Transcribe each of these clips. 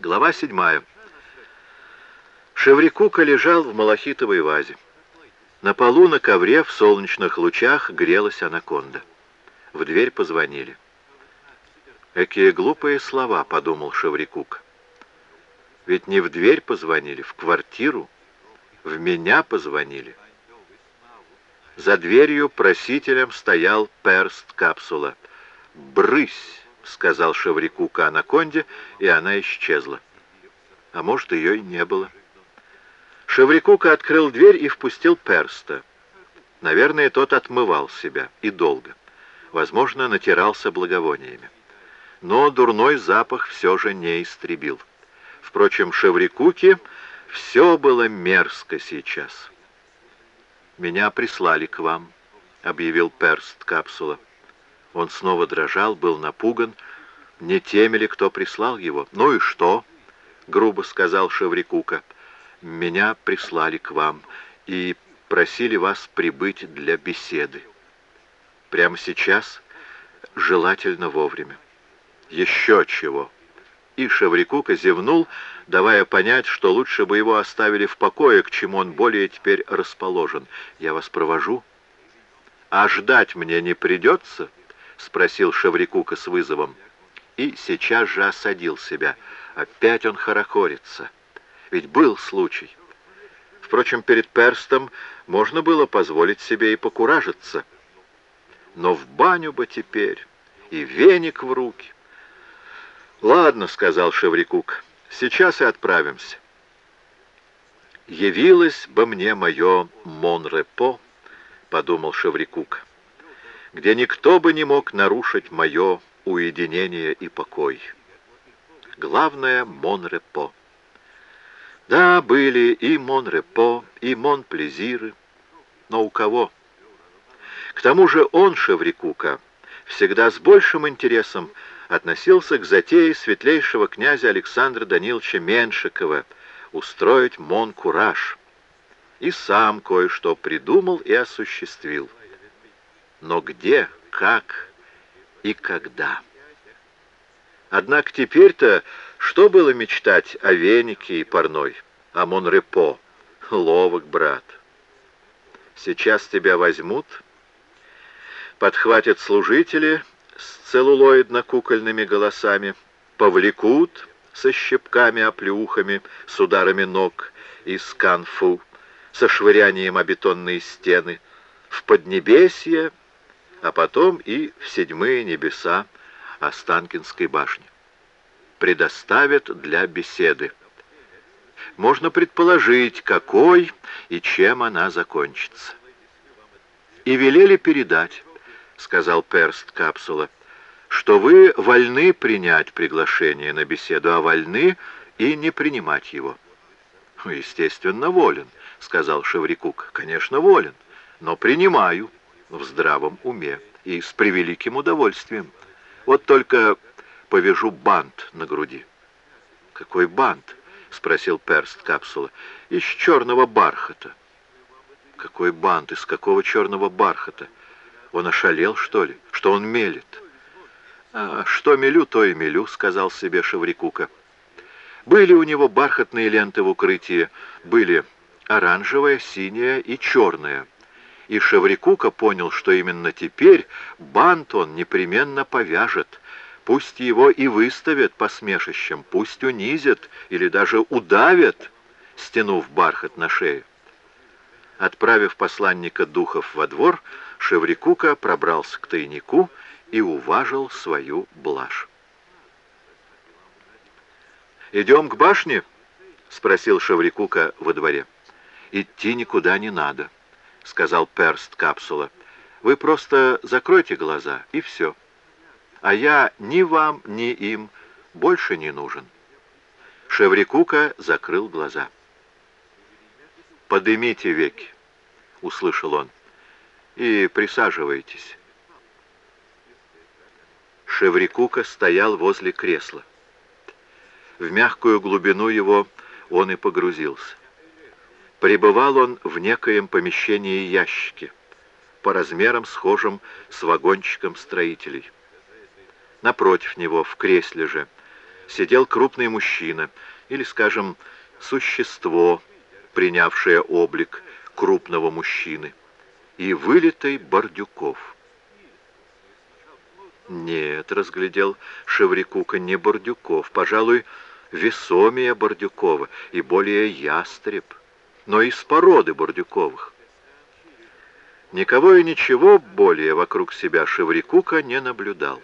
Глава седьмая. Шеврикука лежал в малахитовой вазе. На полу на ковре в солнечных лучах грелась анаконда. В дверь позвонили. «Какие глупые слова», — подумал Шеврикук. «Ведь не в дверь позвонили, в квартиру. В меня позвонили». За дверью просителем стоял перст капсула. «Брысь!» — сказал Шеврикука анаконде, и она исчезла. А может, ее и не было. Шеврикука открыл дверь и впустил перста. Наверное, тот отмывал себя, и долго. Возможно, натирался благовониями. Но дурной запах все же не истребил. Впрочем, Шеврикуке все было мерзко сейчас. «Меня прислали к вам», — объявил перст капсула. Он снова дрожал, был напуган. Не теми ли, кто прислал его? «Ну и что?» — грубо сказал Шеврикука. «Меня прислали к вам и просили вас прибыть для беседы. Прямо сейчас, желательно вовремя. Еще чего!» И Шеврикука зевнул, давая понять, что лучше бы его оставили в покое, к чему он более теперь расположен. «Я вас провожу?» «А ждать мне не придется?» — спросил Шеврикука с вызовом. И сейчас же осадил себя. Опять он хорохорится. Ведь был случай. Впрочем, перед перстом можно было позволить себе и покуражиться. Но в баню бы теперь и веник в руки. «Ладно», — сказал Шеврикук, — «сейчас и отправимся». «Явилось бы мне мое Монрепо», — подумал Шеврикук где никто бы не мог нарушить мое уединение и покой. Главное — Монрепо. Да, были и Монрепо, и Монплезиры, но у кого? К тому же он, Шеврикука, всегда с большим интересом относился к затее светлейшего князя Александра Даниловича Меншикова устроить Монкураж и сам кое-что придумал и осуществил но где, как и когда. Однако теперь-то что было мечтать о венике и парной, о Монрепо? Ловок, брат. Сейчас тебя возьмут, подхватят служители с целлулоидно-кукольными голосами, повлекут со щепками-оплеухами, с ударами ног и с канфу, со швырянием о бетонные стены, в Поднебесье а потом и в седьмые небеса Останкинской башни. Предоставят для беседы. Можно предположить, какой и чем она закончится. «И велели передать», — сказал перст капсула, «что вы вольны принять приглашение на беседу, а вольны и не принимать его». «Естественно, волен», — сказал Шеврикук. «Конечно, волен, но принимаю» в здравом уме и с превеликим удовольствием. Вот только повяжу бант на груди. «Какой бант?» — спросил перст капсула. «Из черного бархата». «Какой бант? Из какого черного бархата? Он ошалел, что ли? Что он мелет?» «А что мелю, то и мелю», — сказал себе Шеврикука. Были у него бархатные ленты в укрытии, были оранжевая, синяя и черная — и Шеврикука понял, что именно теперь бант он непременно повяжет. Пусть его и выставят посмешищем, пусть унизят или даже удавят, стянув бархат на шею. Отправив посланника духов во двор, Шеврикука пробрался к тайнику и уважил свою блажь. «Идем к башне?» — спросил Шеврикука во дворе. «Идти никуда не надо». — сказал перст капсула. «Вы просто закройте глаза, и все. А я ни вам, ни им больше не нужен». Шеврикука закрыл глаза. «Подымите веки», — услышал он, — «и присаживайтесь». Шеврикука стоял возле кресла. В мягкую глубину его он и погрузился. Пребывал он в некоем помещении ящики, по размерам схожим с вагончиком строителей. Напротив него, в кресле же, сидел крупный мужчина, или, скажем, существо, принявшее облик крупного мужчины, и вылитый Бордюков. Нет, разглядел Шеврикука не Бордюков, пожалуй, весомее Бордюкова и более ястреб, но из породы Бордюковых. Никого и ничего более вокруг себя Шеврикука не наблюдал.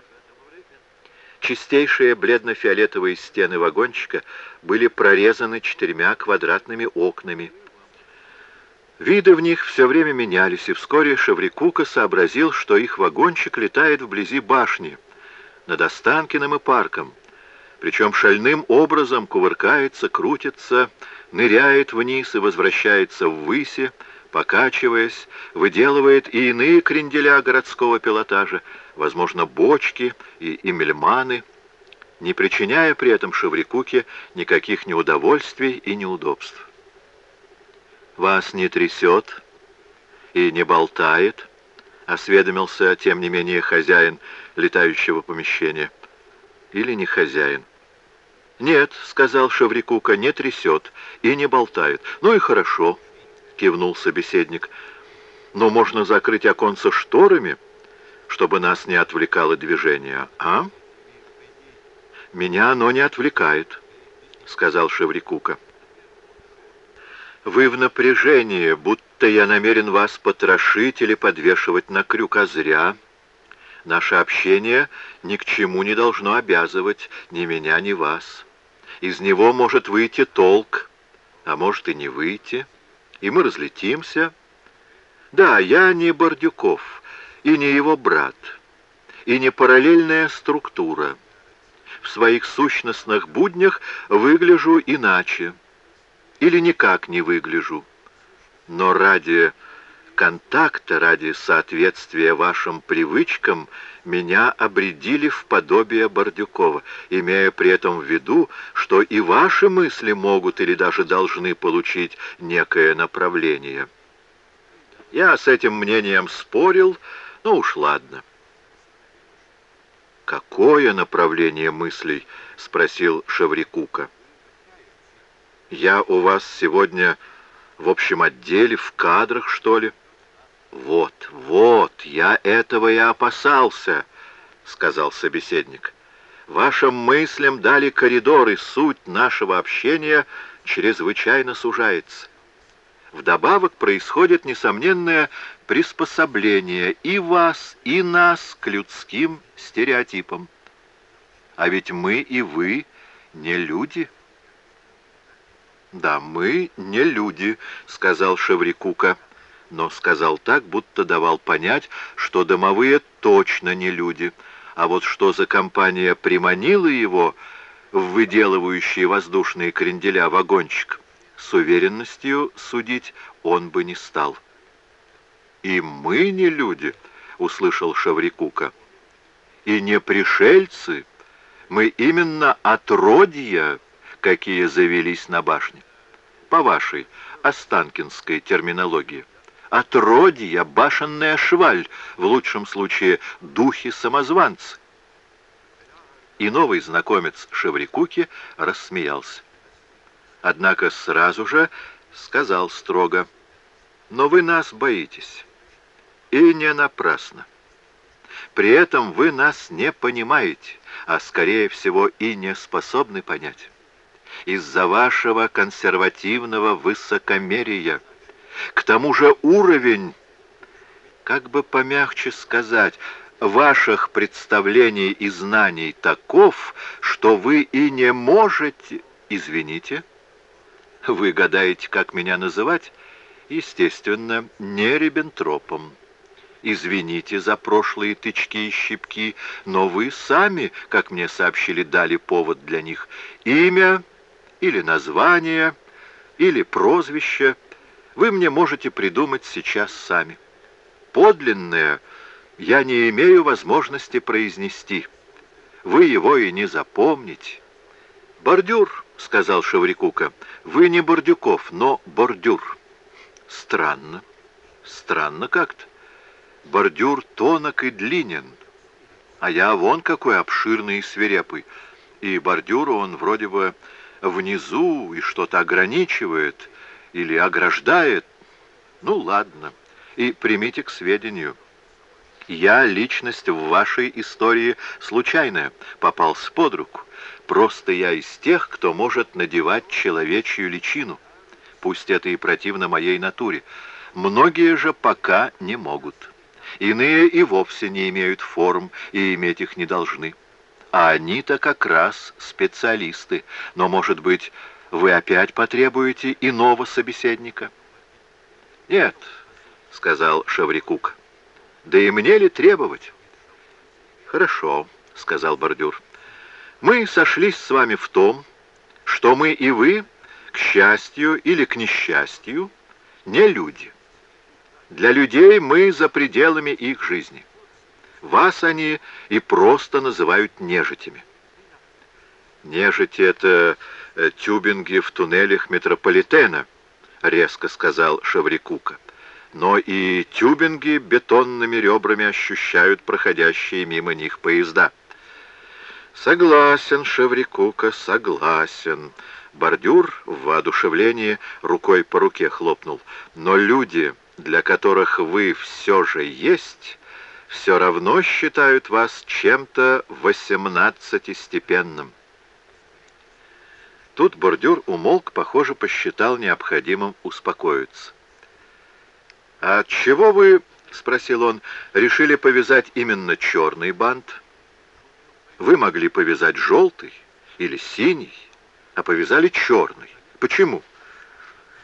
Чистейшие бледно-фиолетовые стены вагончика были прорезаны четырьмя квадратными окнами. Виды в них все время менялись, и вскоре Шеврикука сообразил, что их вагончик летает вблизи башни, над Останкиным и парком, причем шальным образом кувыркается, крутится, ныряет вниз и возвращается ввыси, покачиваясь, выделывает и иные кренделя городского пилотажа, возможно, бочки и эмельманы, не причиняя при этом Шеврикуке никаких неудовольствий и неудобств. «Вас не трясет и не болтает?» — осведомился, тем не менее, хозяин летающего помещения. «Или не хозяин?» «Нет», — сказал Шеврикука, — «не трясет и не болтает. Ну и хорошо». — кивнул собеседник. «Но можно закрыть оконца шторами, чтобы нас не отвлекало движение, а?» «Меня оно не отвлекает», — сказал Шеврикука. «Вы в напряжении, будто я намерен вас потрошить или подвешивать на крюк, а зря. Наше общение ни к чему не должно обязывать ни меня, ни вас. Из него может выйти толк, а может и не выйти» и мы разлетимся. Да, я не Бордюков, и не его брат, и не параллельная структура. В своих сущностных буднях выгляжу иначе, или никак не выгляжу. Но ради контакта, ради соответствия вашим привычкам, меня обредили в подобие Бордюкова, имея при этом в виду, что и ваши мысли могут или даже должны получить некое направление. Я с этим мнением спорил, но уж ладно. «Какое направление мыслей?» — спросил Шеврикука. «Я у вас сегодня в общем отделе, в кадрах, что ли?» «Вот, вот, я этого и опасался», — сказал собеседник. «Вашим мыслям дали коридор, и суть нашего общения чрезвычайно сужается. Вдобавок происходит несомненное приспособление и вас, и нас к людским стереотипам. А ведь мы и вы не люди». «Да, мы не люди», — сказал Шеврикука но сказал так, будто давал понять, что домовые точно не люди, а вот что за компания приманила его в выделывающие воздушные кренделя вагончик, с уверенностью судить он бы не стал. «И мы не люди», — услышал Шаврикука, — «и не пришельцы, мы именно отродья, какие завелись на башне, по вашей останкинской терминологии» отродья, башенная шваль, в лучшем случае духи-самозванцы. И новый знакомец Шеврикуки рассмеялся. Однако сразу же сказал строго, «Но вы нас боитесь, и не напрасно. При этом вы нас не понимаете, а, скорее всего, и не способны понять. Из-за вашего консервативного высокомерия». К тому же уровень, как бы помягче сказать, ваших представлений и знаний таков, что вы и не можете... Извините, вы гадаете, как меня называть? Естественно, не Риббентропом. Извините за прошлые тычки и щипки, но вы сами, как мне сообщили, дали повод для них. Имя или название, или прозвище — вы мне можете придумать сейчас сами. Подлинное я не имею возможности произнести. Вы его и не запомните. «Бордюр», — сказал Шеврикука, — «вы не Бордюков, но бордюр». «Странно, странно как-то. Бордюр тонок и длинен, а я вон какой обширный и свирепый. и бордюру он вроде бы внизу и что-то ограничивает или ограждает. Ну, ладно, и примите к сведению. Я личность в вашей истории случайная, попался под руку. Просто я из тех, кто может надевать человечью личину. Пусть это и противно моей натуре. Многие же пока не могут. Иные и вовсе не имеют форм, и иметь их не должны. А они-то как раз специалисты. Но, может быть, вы опять потребуете иного собеседника? Нет, сказал Шеврикук. Да и мне ли требовать? Хорошо, сказал Бордюр. Мы сошлись с вами в том, что мы и вы, к счастью или к несчастью, не люди. Для людей мы за пределами их жизни. Вас они и просто называют нежитями. Нежити — это э, тюбинги в туннелях метрополитена, резко сказал Шеврикука. Но и тюбинги бетонными ребрами ощущают проходящие мимо них поезда. Согласен, Шеврикука, согласен. Бордюр в воодушевлении рукой по руке хлопнул. Но люди, для которых вы все же есть все равно считают вас чем-то восемнадцатистепенным. Тут бордюр умолк, похоже, посчитал необходимым успокоиться. «А чего вы, — спросил он, — решили повязать именно черный бант? Вы могли повязать желтый или синий, а повязали черный. Почему?»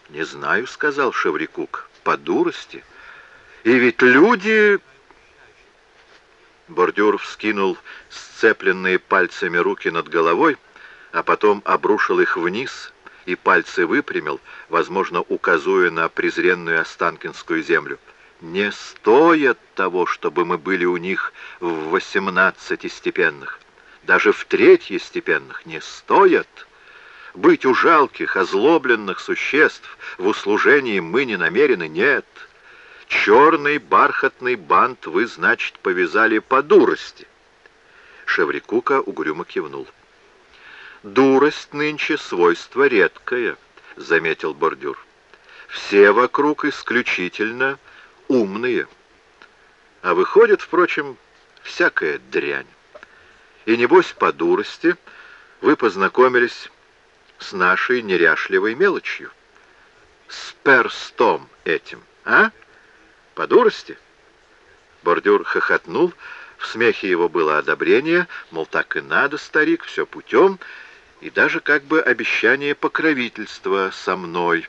«Не знаю, — сказал Шеврикук, — по дурости. И ведь люди Бордюр вскинул сцепленные пальцами руки над головой, а потом обрушил их вниз и пальцы выпрямил, возможно, указуя на презренную Останкинскую землю. Не стоит того, чтобы мы были у них в восемнадцати степенных. Даже в третьей степенных не стоит. Быть у жалких, озлобленных существ в услужении мы не намерены, нет. Черный бархатный бант вы, значит, повязали по дурости. Шеврикука угрюмо кивнул. «Дурость нынче свойство редкое», — заметил бордюр. «Все вокруг исключительно умные. А выходит, впрочем, всякая дрянь. И небось по дурости вы познакомились с нашей неряшливой мелочью, с перстом этим, а?» По дурости? Бордюр хохотнул, в смехе его было одобрение, мол, так и надо, старик, все путем, и даже как бы обещание покровительства со мной,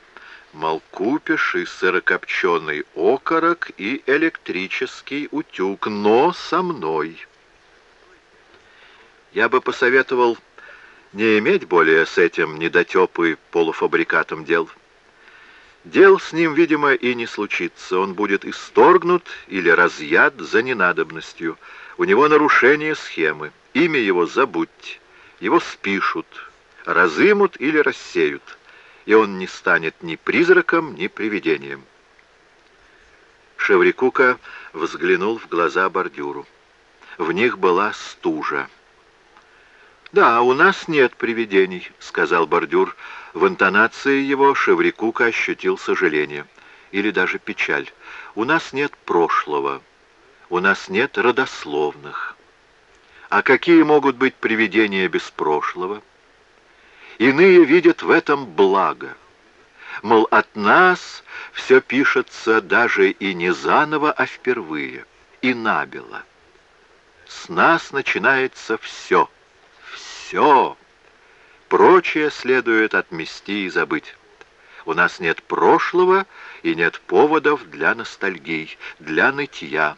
мол, купишь и сырокопченый окорок, и электрический утюг, но со мной. Я бы посоветовал не иметь более с этим недотепы полуфабрикатом дел. Дел с ним, видимо, и не случится. Он будет исторгнут или разъят за ненадобностью. У него нарушение схемы. Имя его забудьте. Его спишут, разымут или рассеют. И он не станет ни призраком, ни привидением. Шеврикука взглянул в глаза бордюру. В них была стужа. «Да, у нас нет привидений», — сказал бордюр, — в интонации его Шеврикука ощутил сожаление или даже печаль. «У нас нет прошлого, у нас нет родословных. А какие могут быть привидения без прошлого? Иные видят в этом благо. Мол, от нас все пишется даже и не заново, а впервые, и набело. С нас начинается все, все». Прочее следует отмести и забыть. У нас нет прошлого и нет поводов для ностальгий, для нытья.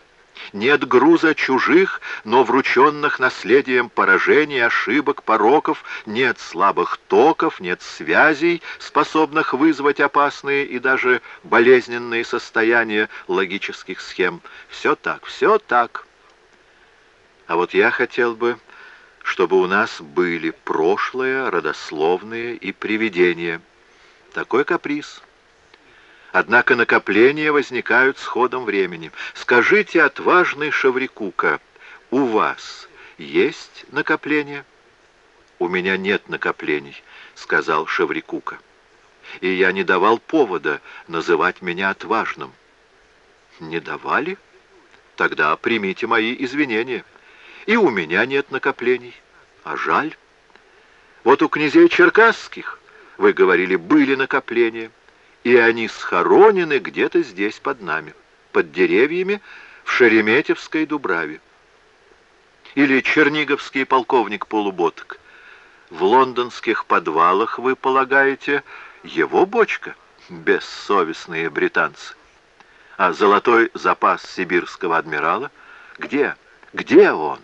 Нет груза чужих, но врученных наследием поражений, ошибок, пороков, нет слабых токов, нет связей, способных вызвать опасные и даже болезненные состояния логических схем. Все так, все так. А вот я хотел бы чтобы у нас были прошлое, родословные и привидения. Такой каприз. Однако накопления возникают с ходом времени. Скажите, отважный Шаврикука, у вас есть накопление? «У меня нет накоплений», — сказал Шеврикука. «И я не давал повода называть меня отважным». «Не давали? Тогда примите мои извинения. И у меня нет накоплений. А жаль. Вот у князей черкасских, вы говорили, были накопления, и они схоронены где-то здесь под нами, под деревьями в Шереметьевской Дубраве. Или черниговский полковник Полуботок. В лондонских подвалах, вы полагаете, его бочка? Бессовестные британцы. А золотой запас сибирского адмирала? Где? Где он?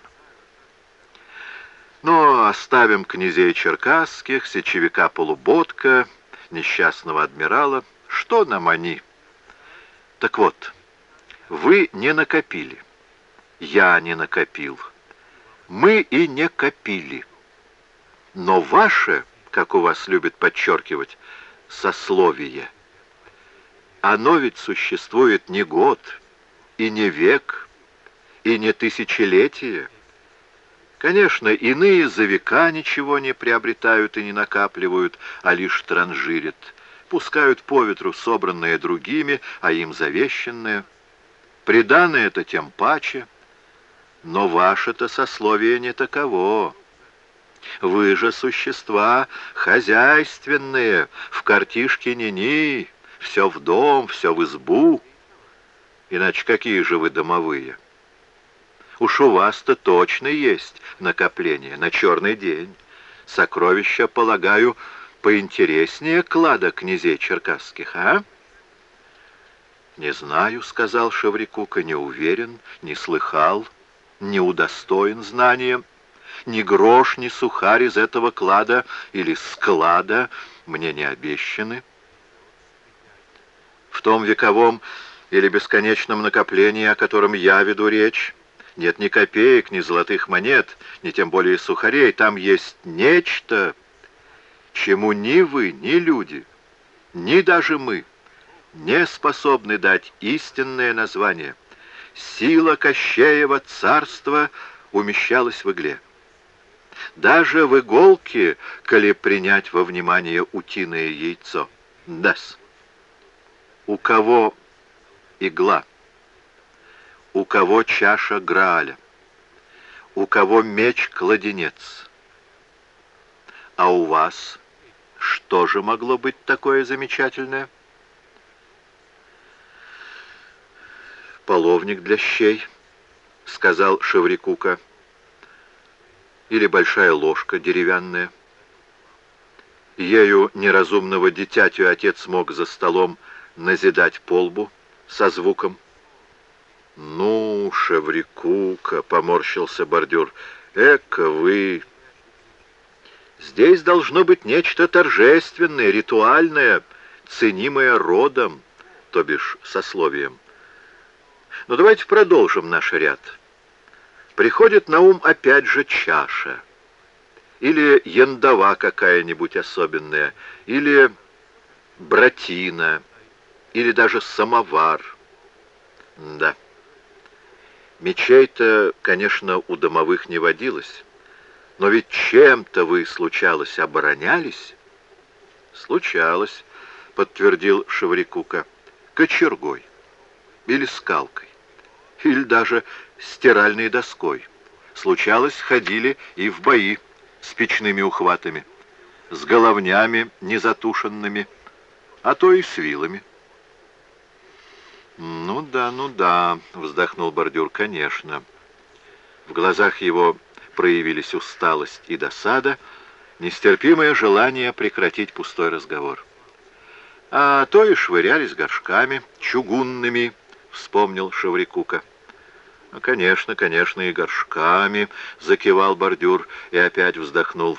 Но оставим князей черкасских, сечевика Полуботка, несчастного адмирала. Что нам они? Так вот, вы не накопили. Я не накопил. Мы и не копили. Но ваше, как у вас любят подчеркивать, сословие, оно ведь существует не год, и не век, и не тысячелетие. Конечно, иные за века ничего не приобретают и не накапливают, а лишь транжирят, пускают по ветру собранное другими, а им завещанное. Приданное это тем паче, но ваше-то сословие не таково. Вы же существа хозяйственные, в картишке ни-ни, все в дом, все в избу. Иначе какие же вы домовые? Уж у вас-то точно есть накопление на черный день. Сокровища, полагаю, поинтереснее клада князей черкасских, а? «Не знаю», — сказал Шеврикука, — «не уверен, не слыхал, не удостоен знанием». Ни грош, ни сухарь из этого клада или склада мне не обещаны. В том вековом или бесконечном накоплении, о котором я веду речь, нет ни копеек, ни золотых монет, ни тем более сухарей. Там есть нечто, чему ни вы, ни люди, ни даже мы не способны дать истинное название. Сила Кощеева царства умещалась в игле. Даже в иголке, коли принять во внимание утиное яйцо. Дас. У кого игла? У кого чаша Грааля? У кого меч-кладенец? А у вас что же могло быть такое замечательное? Половник для щей, сказал Шеврикука или большая ложка деревянная. Ею неразумного дитятю отец мог за столом назидать полбу со звуком. «Ну, Шеврикука!» — поморщился бордюр. «Эка вы!» «Здесь должно быть нечто торжественное, ритуальное, ценимое родом, то бишь сословием. Но давайте продолжим наш ряд» приходит на ум опять же чаша. Или яндова какая-нибудь особенная, или братина, или даже самовар. Да. Мечей-то, конечно, у домовых не водилось. Но ведь чем-то вы, случалось, оборонялись? Случалось, подтвердил Шеврикука, кочергой или скалкой, или даже стиральной доской. Случалось, ходили и в бои с печными ухватами, с головнями незатушенными, а то и с вилами. «Ну да, ну да», — вздохнул бордюр, — «конечно». В глазах его проявились усталость и досада, нестерпимое желание прекратить пустой разговор. «А то и швырялись горшками, чугунными», — вспомнил Шеврикука. «Ну, «Конечно, конечно, и горшками», — закивал бордюр и опять вздохнул.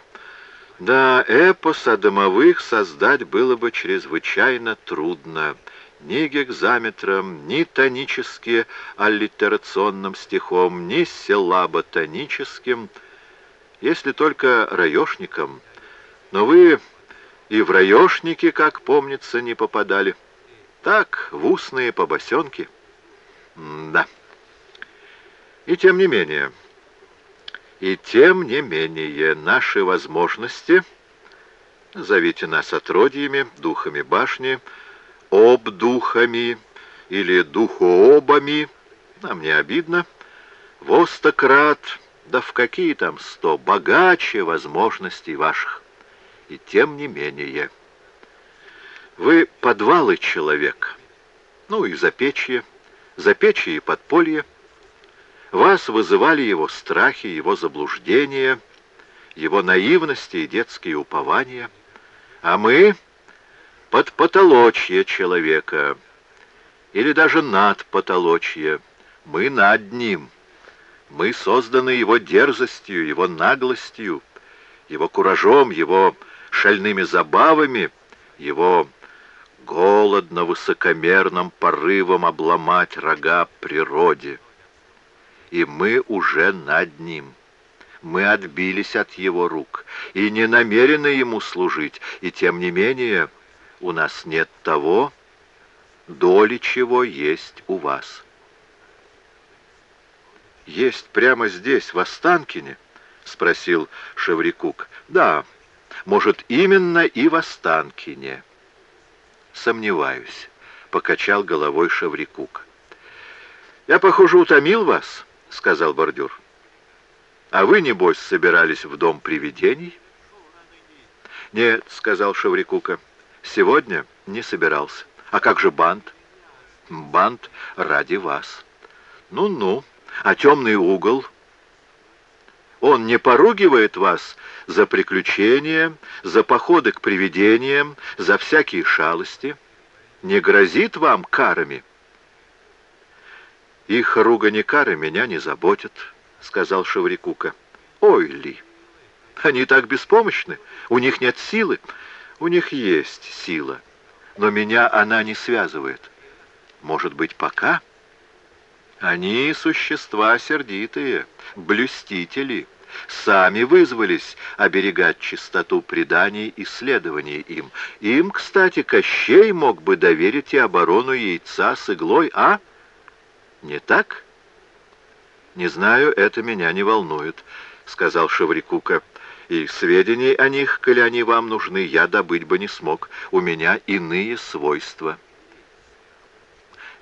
«Да, эпос о домовых создать было бы чрезвычайно трудно. Ни гекзаметром, ни тонически аллитерационным стихом, ни силаботоническим, если только раешником. Но вы и в раешники, как помнится, не попадали. Так, в устные побосенки. Да». И тем не менее, И тем не менее наши возможности, зовите нас отродьями, духами башни, обдухами или духообами, нам не обидно, востократ, да в какие там сто, богаче возможностей ваших. И тем не менее, вы подвалы человек, ну и запечье, запечье и подполье, вас вызывали его страхи, его заблуждения, его наивности и детские упования, а мы под потолочье человека, или даже над потолочье, мы над ним. Мы созданы его дерзостью, его наглостью, его куражом, его шальными забавами, его голодно-высокомерным порывом обломать рога природе и мы уже над ним. Мы отбились от его рук и не намерены ему служить, и тем не менее у нас нет того, доли чего есть у вас. «Есть прямо здесь, в Останкине?» — спросил Шеврикук. «Да, может, именно и в Останкине». «Сомневаюсь», — покачал головой Шеврикук. «Я, похоже, утомил вас» сказал бордюр. «А вы, небось, собирались в дом привидений?» «Нет», — сказал Шеврикука, — «сегодня не собирался. А как же бант?» «Бант ради вас». «Ну-ну, а темный угол?» «Он не поругивает вас за приключения, за походы к привидениям, за всякие шалости? Не грозит вам карами?» «Их ругани-кары меня не заботят», — сказал Шеврикука. «Ой ли! Они так беспомощны, у них нет силы. У них есть сила, но меня она не связывает. Может быть, пока?» Они существа сердитые, блюстители, сами вызвались оберегать чистоту преданий исследований им. Им, кстати, Кощей мог бы доверить и оборону яйца с иглой, а? Не так? Не знаю, это меня не волнует, сказал Шеврикука. И сведений о них, коли они вам нужны, я добыть бы не смог. У меня иные свойства.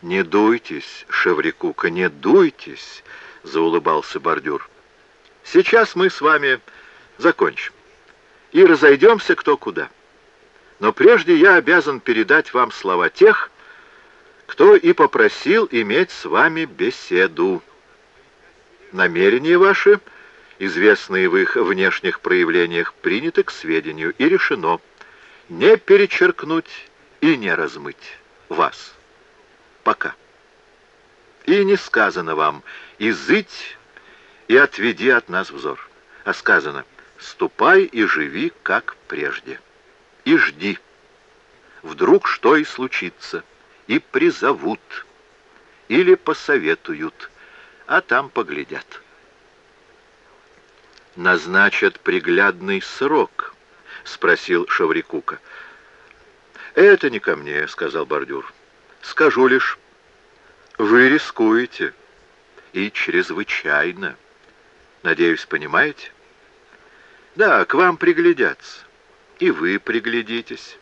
«Не дуйтесь, Шеврикука, не дуйтесь!» — заулыбался бордюр. «Сейчас мы с вами закончим и разойдемся кто куда. Но прежде я обязан передать вам слова тех, кто и попросил иметь с вами беседу. Намерения ваши, известные в их внешних проявлениях, приняты к сведению и решено не перечеркнуть и не размыть вас. Пока. И не сказано вам «изыть и отведи от нас взор», а сказано «ступай и живи, как прежде, и жди». Вдруг что и случится – и призовут, или посоветуют, а там поглядят. «Назначат приглядный срок?» — спросил Шаврикука. «Это не ко мне», — сказал бордюр. «Скажу лишь, вы рискуете, и чрезвычайно. Надеюсь, понимаете?» «Да, к вам приглядятся, и вы приглядитесь».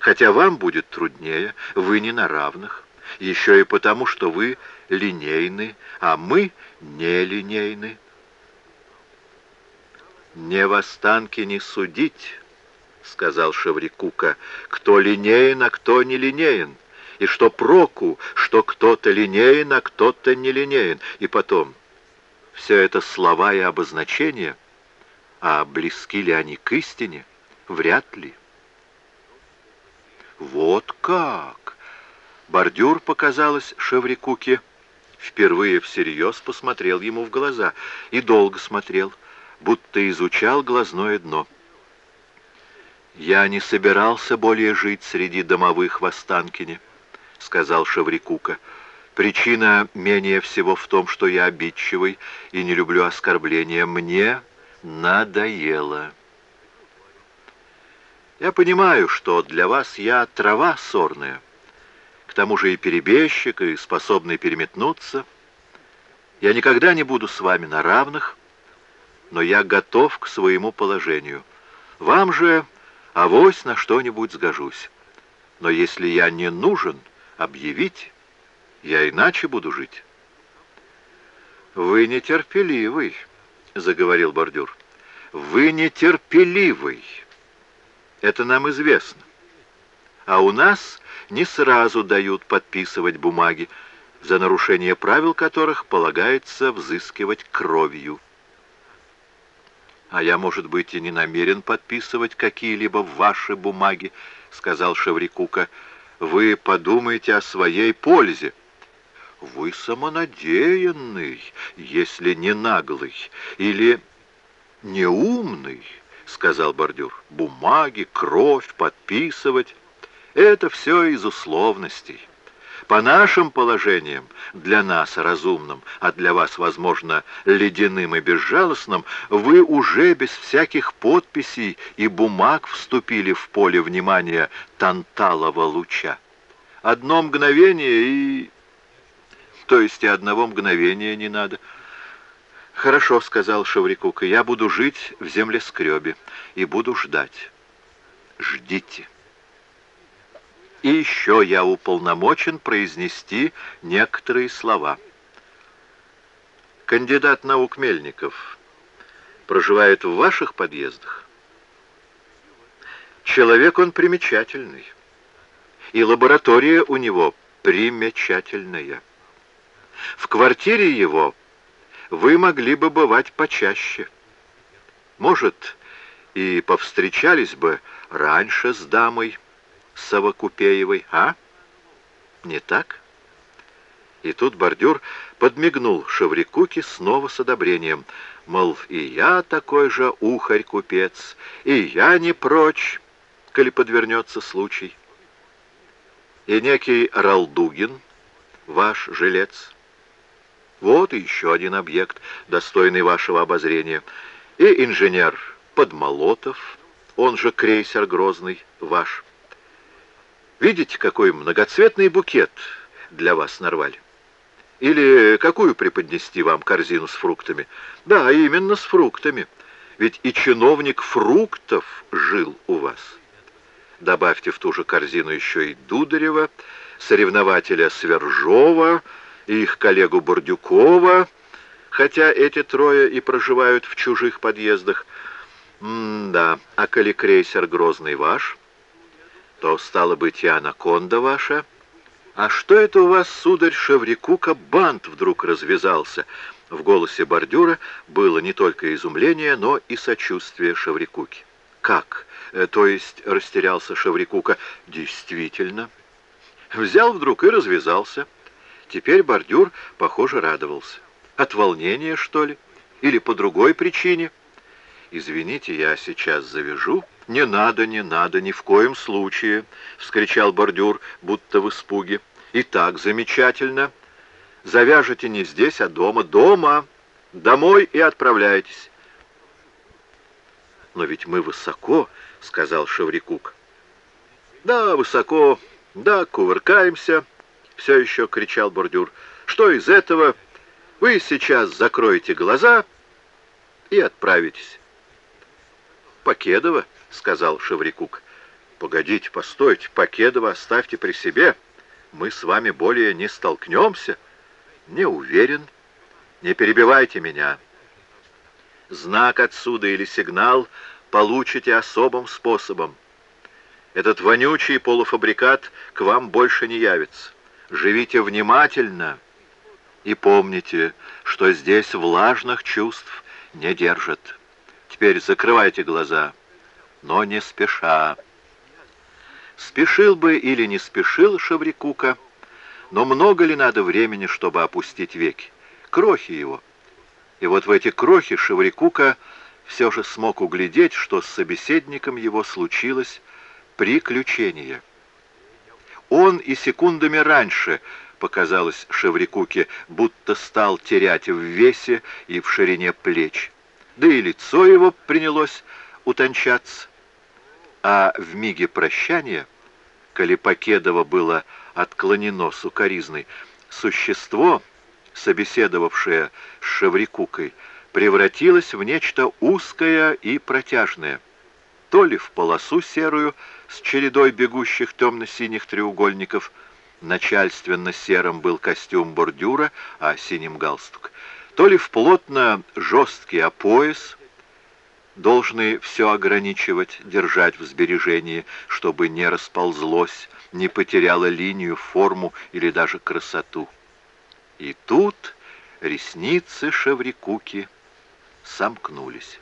Хотя вам будет труднее, вы не на равных. Еще и потому, что вы линейны, а мы не линейны. «Не в останке не судить», — сказал Шеврикука, — «кто линеен, а кто не линеен, и что проку, что кто-то линеен, а кто-то не линеен. И потом, все это слова и обозначения, а близки ли они к истине? Вряд ли». «Вот как!» Бордюр, показалось, Шеврикуке впервые всерьез посмотрел ему в глаза и долго смотрел, будто изучал глазное дно. «Я не собирался более жить среди домовых в Останкине», — сказал Шеврикука. «Причина менее всего в том, что я обидчивый и не люблю оскорбления. Мне надоело». Я понимаю, что для вас я трава сорная, к тому же и перебежчик, и способный переметнуться. Я никогда не буду с вами на равных, но я готов к своему положению. Вам же авось на что-нибудь сгожусь. Но если я не нужен, объявить, я иначе буду жить». «Вы нетерпеливый», — заговорил бордюр. «Вы нетерпеливый. Это нам известно. А у нас не сразу дают подписывать бумаги, за нарушение правил которых полагается взыскивать кровью. «А я, может быть, и не намерен подписывать какие-либо ваши бумаги», — сказал Шеврикука. «Вы подумайте о своей пользе». «Вы самонадеянный, если не наглый, или неумный», — сказал бордюр. «Бумаги, кровь, подписывать — это все из условностей». По нашим положениям, для нас разумным, а для вас, возможно, ледяным и безжалостным, вы уже без всяких подписей и бумаг вступили в поле внимания Танталова луча. Одно мгновение и... То есть и одного мгновения не надо. «Хорошо», — сказал Шаврикука, — «я буду жить в землескребе и буду ждать». «Ждите». И еще я уполномочен произнести некоторые слова. Кандидат наук Мельников проживает в ваших подъездах? Человек он примечательный, и лаборатория у него примечательная. В квартире его вы могли бы бывать почаще. Может, и повстречались бы раньше с дамой, Совокупеевой, а? Не так? И тут бордюр подмигнул Шеврикуке снова с одобрением. Мол, и я такой же ухарь-купец, и я не прочь, коли подвернется случай. И некий Ралдугин, ваш жилец. Вот еще один объект, достойный вашего обозрения. И инженер Подмолотов, он же крейсер Грозный, ваш. Видите, какой многоцветный букет для вас нарвали? Или какую преподнести вам корзину с фруктами? Да, именно с фруктами. Ведь и чиновник фруктов жил у вас. Добавьте в ту же корзину еще и Дударева, соревнователя Свержова и их коллегу Бордюкова, хотя эти трое и проживают в чужих подъездах. М-да, а коли крейсер Грозный ваш то, стало быть, и анаконда ваша. А что это у вас, сударь Шеврикука, бант вдруг развязался? В голосе бордюра было не только изумление, но и сочувствие Шеврикуки. Как? Э, то есть, растерялся Шеврикука, действительно. Взял вдруг и развязался. Теперь бордюр, похоже, радовался. От волнения, что ли? Или по другой причине? «Извините, я сейчас завяжу». «Не надо, не надо, ни в коем случае!» — вскричал бордюр, будто в испуге. «И так замечательно! Завяжете не здесь, а дома. Дома! Домой и отправляйтесь!» «Но ведь мы высоко!» — сказал Шеврикук. «Да, высоко, да, кувыркаемся!» — все еще кричал бордюр. «Что из этого? Вы сейчас закроете глаза и отправитесь». «Покедово?» — сказал Шеврикук. «Погодите, постойте, Покедова оставьте при себе. Мы с вами более не столкнемся». «Не уверен. Не перебивайте меня. Знак отсюда или сигнал получите особым способом. Этот вонючий полуфабрикат к вам больше не явится. Живите внимательно и помните, что здесь влажных чувств не держат. Теперь закрывайте глаза» но не спеша. Спешил бы или не спешил Шеврикука, но много ли надо времени, чтобы опустить веки? Крохи его. И вот в эти крохи Шеврикука все же смог углядеть, что с собеседником его случилось приключение. Он и секундами раньше, показалось Шеврикуке, будто стал терять в весе и в ширине плеч. Да и лицо его принялось утончаться а в миге прощания, коли Покедово было отклонено сукоризной, существо, собеседовавшее с Шеврикукой, превратилось в нечто узкое и протяжное. То ли в полосу серую с чередой бегущих темно-синих треугольников, начальственно серым был костюм бордюра, а синим галстук, то ли в плотно жесткий опояс, должны все ограничивать, держать в сбережении, чтобы не расползлось, не потеряло линию, форму или даже красоту. И тут ресницы Шеврикуки сомкнулись.